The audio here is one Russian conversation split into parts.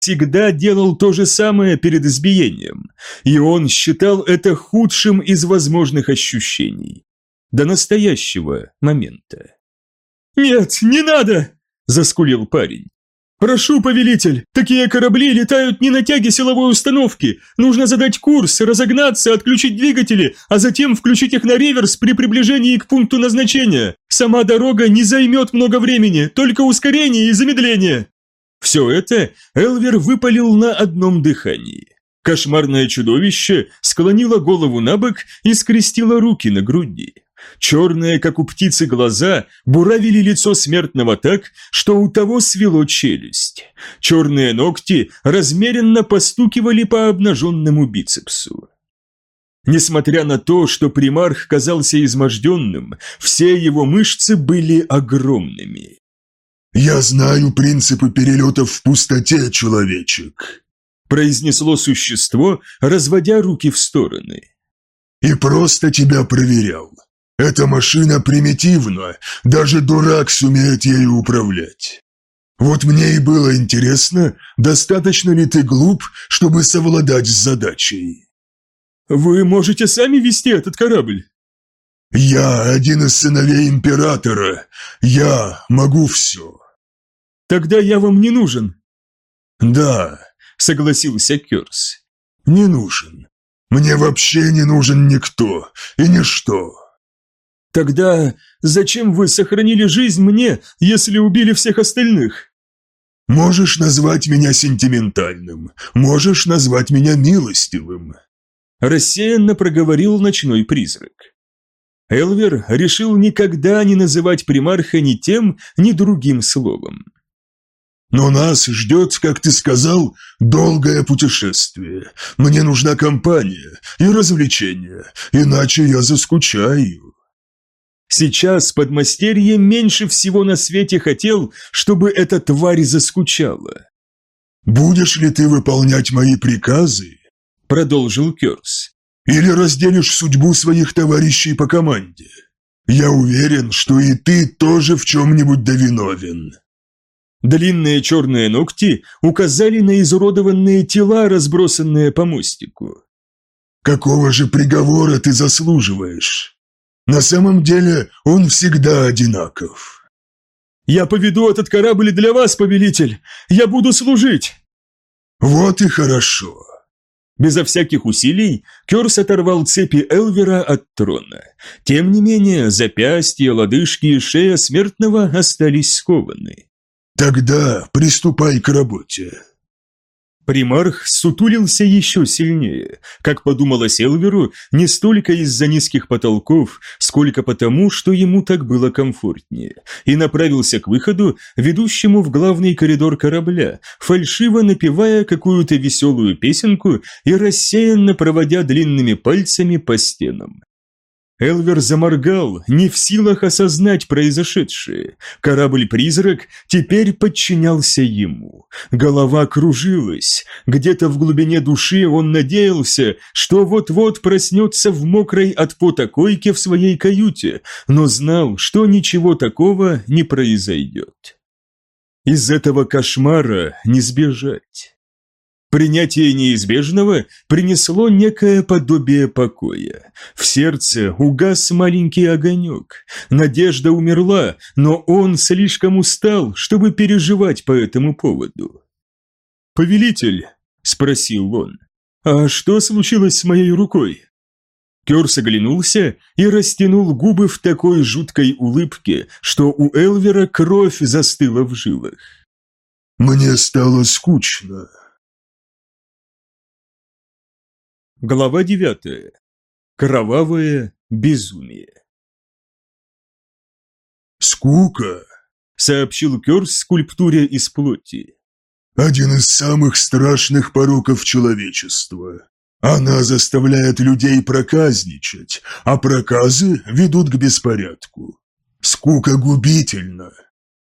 всегда делал то же самое перед избиением, и он считал это худшим из возможных ощущений. До настоящего момента. «Нет, не надо!» – заскулил парень. «Прошу, повелитель, такие корабли летают не на тяге силовой установки. Нужно задать курс, разогнаться, отключить двигатели, а затем включить их на реверс при приближении к пункту назначения. Сама дорога не займет много времени, только ускорение и замедление». Все это Элвер выпалил на одном дыхании. Кошмарное чудовище склонило голову на бок и скрестило руки на груди. Черные, как у птицы, глаза буравили лицо смертного так, что у того свело челюсть. Черные ногти размеренно постукивали по обнаженному бицепсу. Несмотря на то, что примарх казался изможденным, все его мышцы были огромными. «Я знаю принципы перелетов в пустоте, человечек», произнесло существо, разводя руки в стороны. «И просто тебя проверял. Эта машина примитивна, даже дурак сумеет ею управлять. Вот мне и было интересно, достаточно ли ты глуп, чтобы совладать с задачей. Вы можете сами вести этот корабль? Я один из сыновей императора. Я могу все. Тогда я вам не нужен. Да, согласился Керс. Не нужен. Мне вообще не нужен никто и ничто. Тогда зачем вы сохранили жизнь мне, если убили всех остальных? Можешь назвать меня сентиментальным, можешь назвать меня милостивым. Рассеянно проговорил ночной призрак. Элвер решил никогда не называть примарха ни тем, ни другим словом. «Но нас ждет, как ты сказал, долгое путешествие. Мне нужна компания и развлечения, иначе я заскучаю». Сейчас подмастерье меньше всего на свете хотел, чтобы эта тварь заскучала. «Будешь ли ты выполнять мои приказы?» – продолжил Керс. «Или разделишь судьбу своих товарищей по команде? Я уверен, что и ты тоже в чем-нибудь довиновен». Длинные черные ногти указали на изуродованные тела, разбросанные по мостику. «Какого же приговора ты заслуживаешь?» На самом деле он всегда одинаков. «Я поведу этот корабль для вас, повелитель! Я буду служить!» «Вот и хорошо!» Безо всяких усилий Керс оторвал цепи Элвера от трона. Тем не менее, запястья, лодыжки и шея смертного остались скованы. «Тогда приступай к работе!» Примарх сутулился еще сильнее, как подумала Селверу, не столько из-за низких потолков, сколько потому, что ему так было комфортнее, и направился к выходу, ведущему в главный коридор корабля, фальшиво напевая какую-то веселую песенку и рассеянно проводя длинными пальцами по стенам. Элвер заморгал, не в силах осознать произошедшее. Корабль-призрак теперь подчинялся ему. Голова кружилась. Где-то в глубине души он надеялся, что вот-вот проснется в мокрой от пота койке в своей каюте, но знал, что ничего такого не произойдет. Из этого кошмара не сбежать. Принятие неизбежного принесло некое подобие покоя. В сердце угас маленький огонек. Надежда умерла, но он слишком устал, чтобы переживать по этому поводу. «Повелитель», — спросил он, — «а что случилось с моей рукой?» Керс оглянулся и растянул губы в такой жуткой улыбке, что у Элвера кровь застыла в жилах. «Мне стало скучно», Глава 9. Кровавое безумие. «Скука», — сообщил Кёрс скульптуре из плоти. «Один из самых страшных пороков человечества. Она заставляет людей проказничать, а проказы ведут к беспорядку. Скука губительна.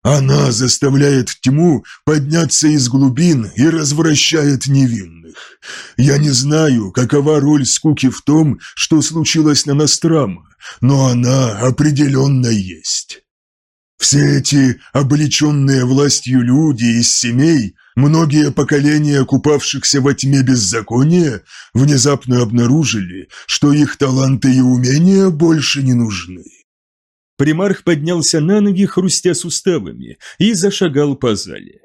Она заставляет тьму подняться из глубин и развращает невинных. Я не знаю, какова роль скуки в том, что случилось на Настрама, но она определенно есть. Все эти облеченные властью люди из семей Многие поколения купавшихся во тьме беззакония внезапно обнаружили, что их таланты и умения больше не нужны. Примарх поднялся на ноги, хрустя суставами, и зашагал по зале.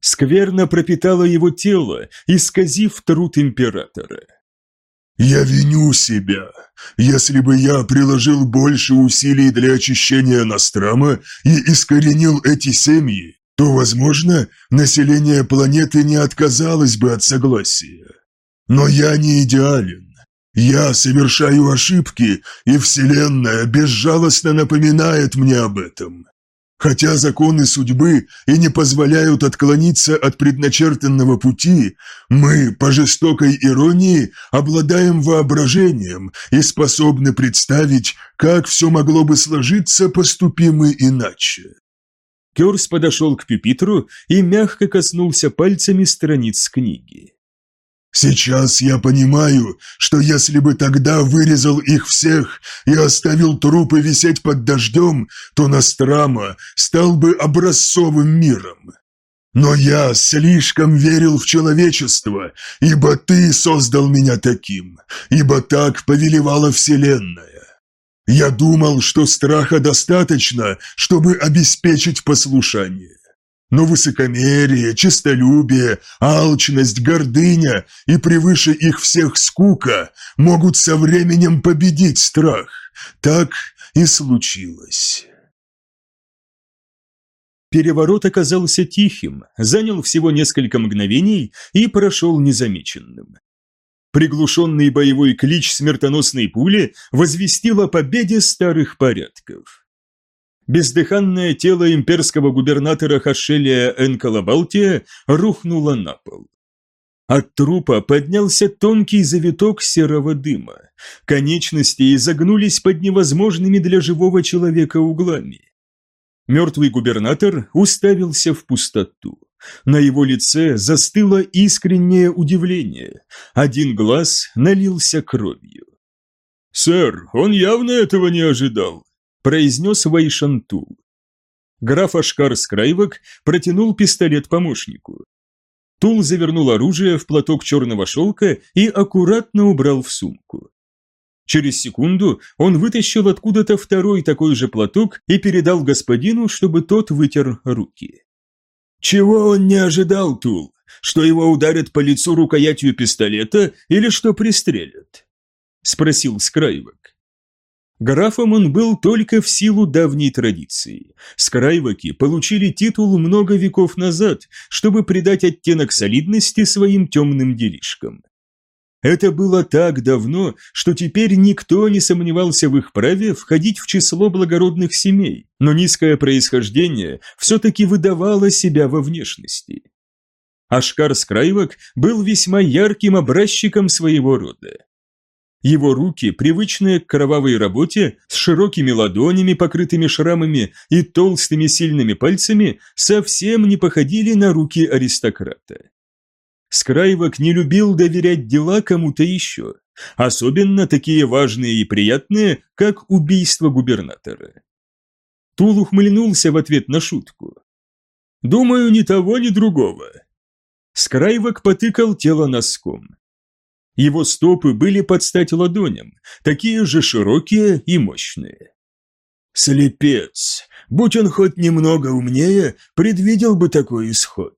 Скверно пропитало его тело, исказив труд императора. «Я виню себя. Если бы я приложил больше усилий для очищения Настрама и искоренил эти семьи, то, возможно, население планеты не отказалось бы от согласия. Но я не идеален. Я совершаю ошибки, и Вселенная безжалостно напоминает мне об этом. Хотя законы судьбы и не позволяют отклониться от предначертанного пути, мы, по жестокой иронии, обладаем воображением и способны представить, как все могло бы сложиться, поступимы иначе. Керс подошел к пюпитру и мягко коснулся пальцами страниц книги. Сейчас я понимаю, что если бы тогда вырезал их всех и оставил трупы висеть под дождем, то Настрама стал бы образцовым миром. Но я слишком верил в человечество, ибо ты создал меня таким, ибо так повелевала Вселенная. Я думал, что страха достаточно, чтобы обеспечить послушание. Но высокомерие, честолюбие, алчность, гордыня и превыше их всех скука могут со временем победить страх. Так и случилось. Переворот оказался тихим, занял всего несколько мгновений и прошел незамеченным. Приглушенный боевой клич смертоносной пули возвестил о победе старых порядков бездыханное тело имперского губернатора Хашелия Энкалабалтия рухнуло на пол. От трупа поднялся тонкий завиток серого дыма. Конечности изогнулись под невозможными для живого человека углами. Мертвый губернатор уставился в пустоту. На его лице застыло искреннее удивление. Один глаз налился кровью. «Сэр, он явно этого не ожидал», произнес Вайшантул. Граф Ашкар Скрайвок протянул пистолет помощнику. Тул завернул оружие в платок черного шелка и аккуратно убрал в сумку. Через секунду он вытащил откуда-то второй такой же платок и передал господину, чтобы тот вытер руки. «Чего он не ожидал, Тул? Что его ударят по лицу рукоятью пистолета или что пристрелят?» – спросил Скрайвок. Графом он был только в силу давней традиции. Скрайваки получили титул много веков назад, чтобы придать оттенок солидности своим темным делишкам. Это было так давно, что теперь никто не сомневался в их праве входить в число благородных семей, но низкое происхождение все-таки выдавало себя во внешности. Ашкар Скрайвак был весьма ярким образчиком своего рода. Его руки, привычные к кровавой работе, с широкими ладонями, покрытыми шрамами и толстыми сильными пальцами, совсем не походили на руки аристократа. Скрайвок не любил доверять дела кому-то еще, особенно такие важные и приятные, как убийство губернатора. Тул ухмыльнулся в ответ на шутку. «Думаю, ни того, ни другого». Скрайвок потыкал тело носком. Его стопы были под стать ладоням, такие же широкие и мощные. Слепец! Будь он хоть немного умнее, предвидел бы такой исход.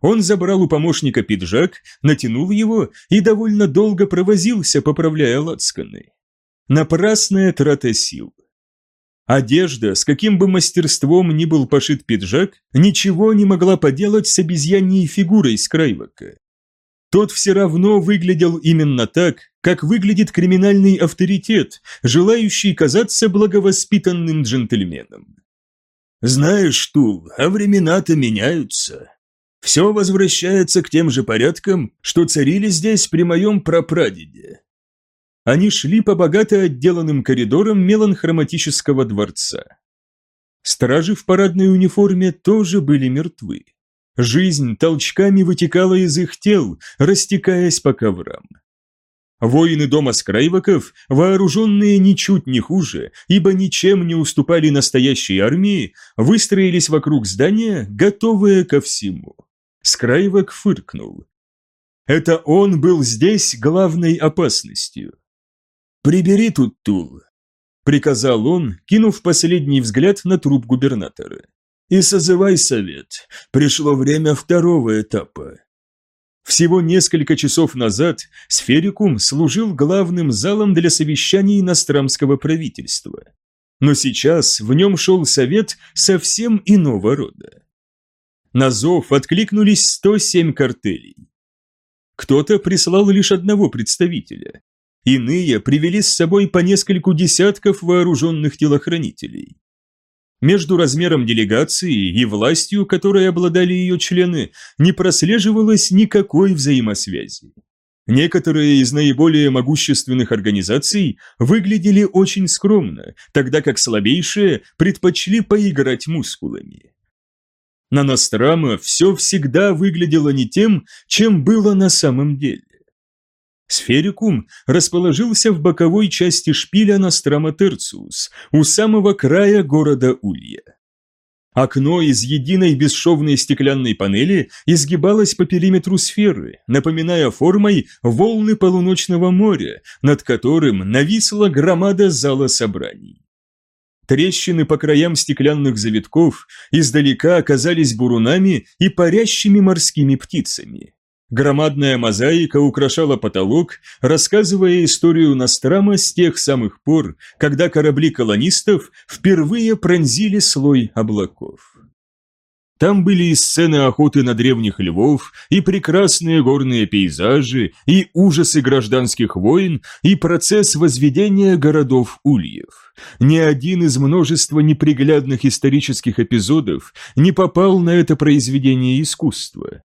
Он забрал у помощника пиджак, натянул его и довольно долго провозился, поправляя лацканы. Напрасная трата сил. Одежда, с каким бы мастерством ни был пошит пиджак, ничего не могла поделать с обезьяньей фигурой Скрайвака тот все равно выглядел именно так, как выглядит криминальный авторитет, желающий казаться благовоспитанным джентльменом. Знаешь, Тул, а времена-то меняются. Все возвращается к тем же порядкам, что царили здесь при моем прапрадеде. Они шли по богато отделанным коридорам меланхроматического дворца. Стражи в парадной униформе тоже были мертвы. Жизнь толчками вытекала из их тел, растекаясь по коврам. Воины дома Скрайваков, вооруженные ничуть не хуже, ибо ничем не уступали настоящей армии, выстроились вокруг здания, готовые ко всему. Скрайвок фыркнул. Это он был здесь главной опасностью. «Прибери тут Тул», — приказал он, кинув последний взгляд на труп губернатора. «И созывай совет. Пришло время второго этапа». Всего несколько часов назад Сферикум служил главным залом для совещаний иностранского правительства. Но сейчас в нем шел совет совсем иного рода. На зов откликнулись 107 картелей. Кто-то прислал лишь одного представителя. Иные привели с собой по нескольку десятков вооруженных телохранителей. Между размером делегации и властью, которой обладали ее члены, не прослеживалось никакой взаимосвязи. Некоторые из наиболее могущественных организаций выглядели очень скромно, тогда как слабейшие предпочли поиграть мускулами. На Настрама все всегда выглядело не тем, чем было на самом деле. Сферикум расположился в боковой части шпиля Настрама Терциус, у самого края города Улья. Окно из единой бесшовной стеклянной панели изгибалось по периметру сферы, напоминая формой волны полуночного моря, над которым нависла громада зала собраний. Трещины по краям стеклянных завитков издалека оказались бурунами и парящими морскими птицами. Громадная мозаика украшала потолок, рассказывая историю Настрама с тех самых пор, когда корабли колонистов впервые пронзили слой облаков. Там были и сцены охоты на древних львов, и прекрасные горные пейзажи, и ужасы гражданских войн, и процесс возведения городов ульев. Ни один из множества неприглядных исторических эпизодов не попал на это произведение искусства.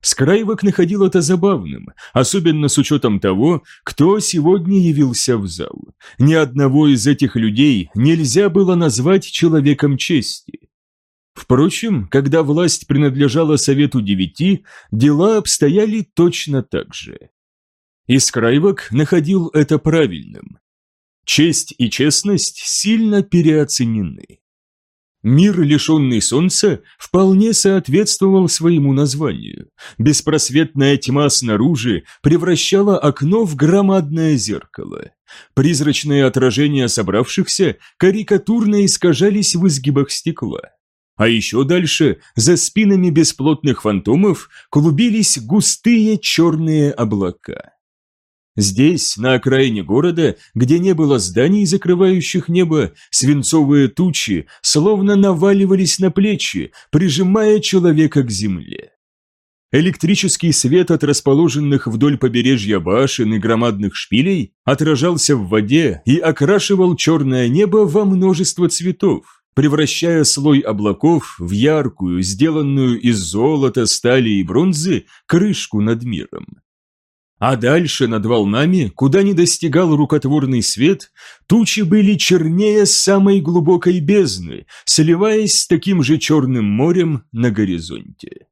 Скрайвок находил это забавным, особенно с учетом того, кто сегодня явился в зал. Ни одного из этих людей нельзя было назвать человеком чести. Впрочем, когда власть принадлежала Совету Девяти, дела обстояли точно так же. Искрайвок находил это правильным. Честь и честность сильно переоценены. Мир, лишенный солнца, вполне соответствовал своему названию. Беспросветная тьма снаружи превращала окно в громадное зеркало. Призрачные отражения собравшихся карикатурно искажались в изгибах стекла. А еще дальше, за спинами бесплотных фантомов, клубились густые черные облака. Здесь, на окраине города, где не было зданий, закрывающих небо, свинцовые тучи словно наваливались на плечи, прижимая человека к земле. Электрический свет от расположенных вдоль побережья башен и громадных шпилей отражался в воде и окрашивал черное небо во множество цветов превращая слой облаков в яркую, сделанную из золота, стали и бронзы, крышку над миром. А дальше над волнами, куда не достигал рукотворный свет, тучи были чернее самой глубокой бездны, сливаясь с таким же черным морем на горизонте.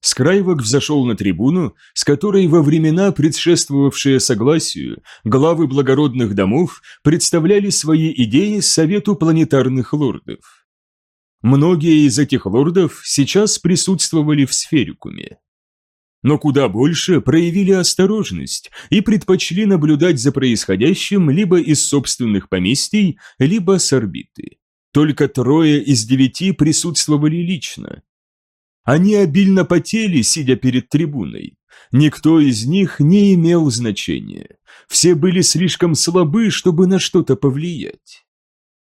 Скрайвок взошел на трибуну, с которой во времена, предшествовавшие согласию, главы благородных домов представляли свои идеи Совету планетарных лордов. Многие из этих лордов сейчас присутствовали в сферикуме. Но куда больше проявили осторожность и предпочли наблюдать за происходящим либо из собственных поместий, либо с орбиты. Только трое из девяти присутствовали лично, они обильно потели, сидя перед трибуной. Никто из них не имел значения. Все были слишком слабы, чтобы на что-то повлиять.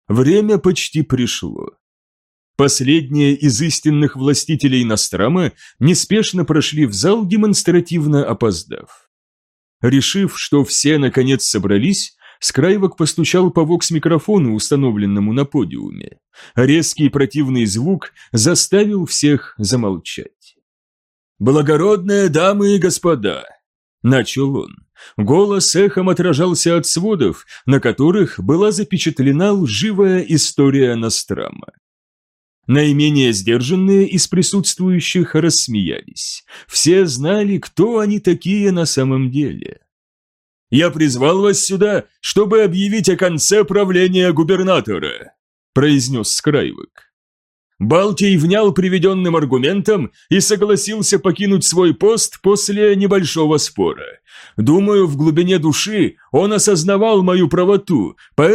Время почти пришло. Последние из истинных властителей Настрама неспешно прошли в зал, демонстративно опоздав. Решив, что все наконец собрались, Скрайвок постучал по вокс-микрофону, установленному на подиуме. Резкий противный звук заставил всех замолчать. «Благородные дамы и господа!» – начал он. Голос эхом отражался от сводов, на которых была запечатлена лживая история Настрама. Наименее сдержанные из присутствующих рассмеялись. Все знали, кто они такие на самом деле. Я призвал вас сюда, чтобы объявить о конце правления губернатора», – произнес Скрайвок. Балтий внял приведенным аргументом и согласился покинуть свой пост после небольшого спора. Думаю, в глубине души он осознавал мою правоту, поэтому